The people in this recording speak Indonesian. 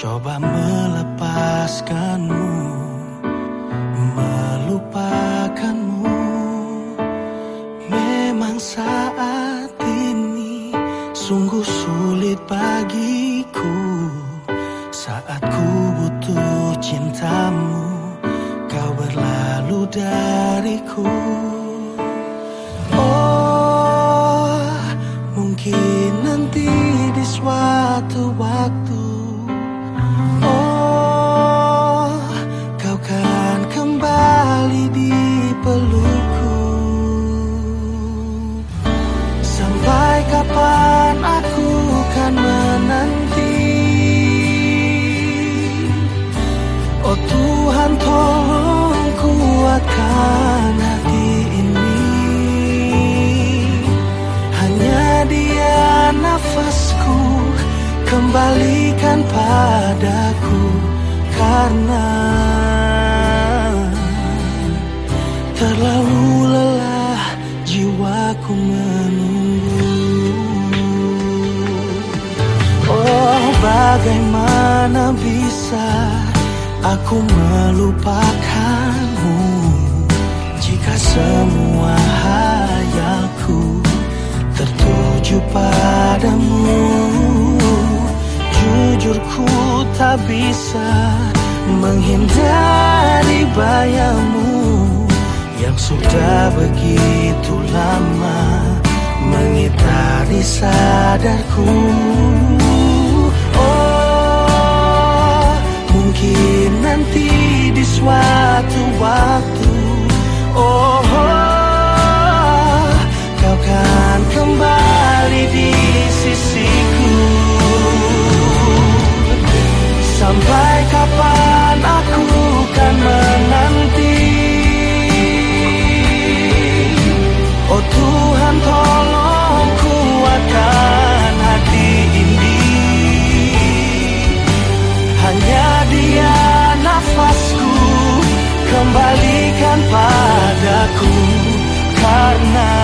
Coba melepaskanmu Melupakanmu. Memang saat ini Sungguh sulit bagiku. Saat ku butuh cintamu Kau berlalu dariku. Oh Mungkin nanti di suatu waktu Kembalikan padaku Karena Terlalu lelah jiwaku menunggu. Oh bagaimana bisa aku melupakanmu Jika semua hayalku tertuju padamu Jujur ku tak bisa menghindari bayangmu Yang sudah begitu lama mengitari sadarku. Oh, mungkin nanti di suatu waktu Karena